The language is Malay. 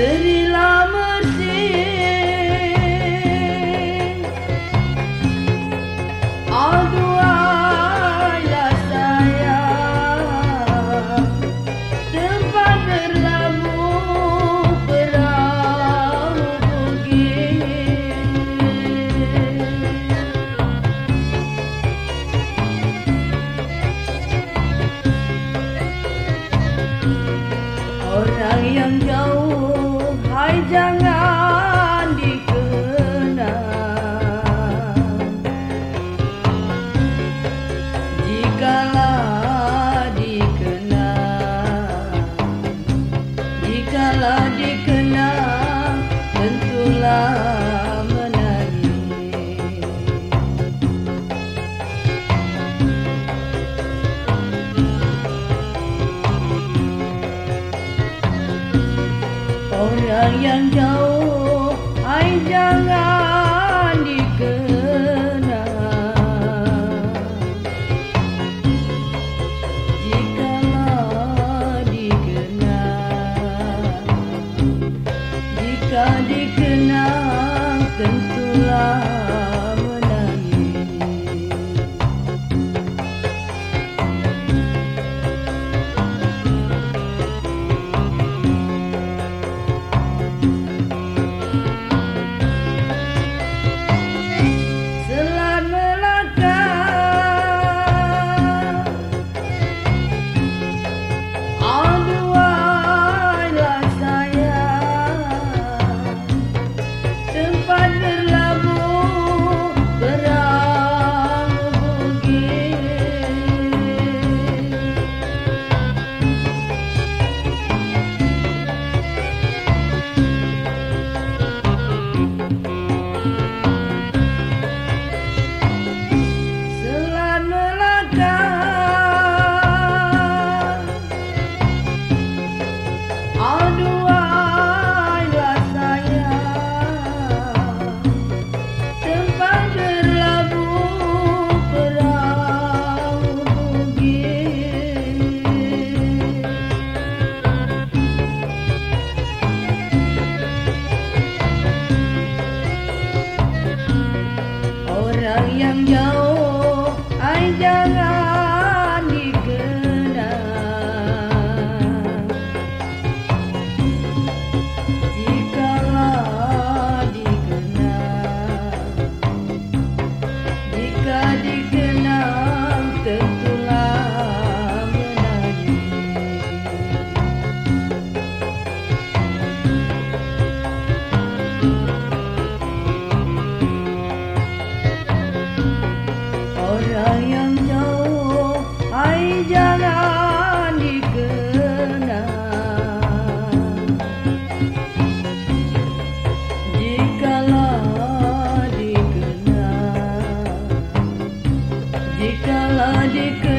করিলাম যে আলো Yang jauh Hai jangan dikenang Jikalau dikenang Jika dikenang Tentulah 样样有 राज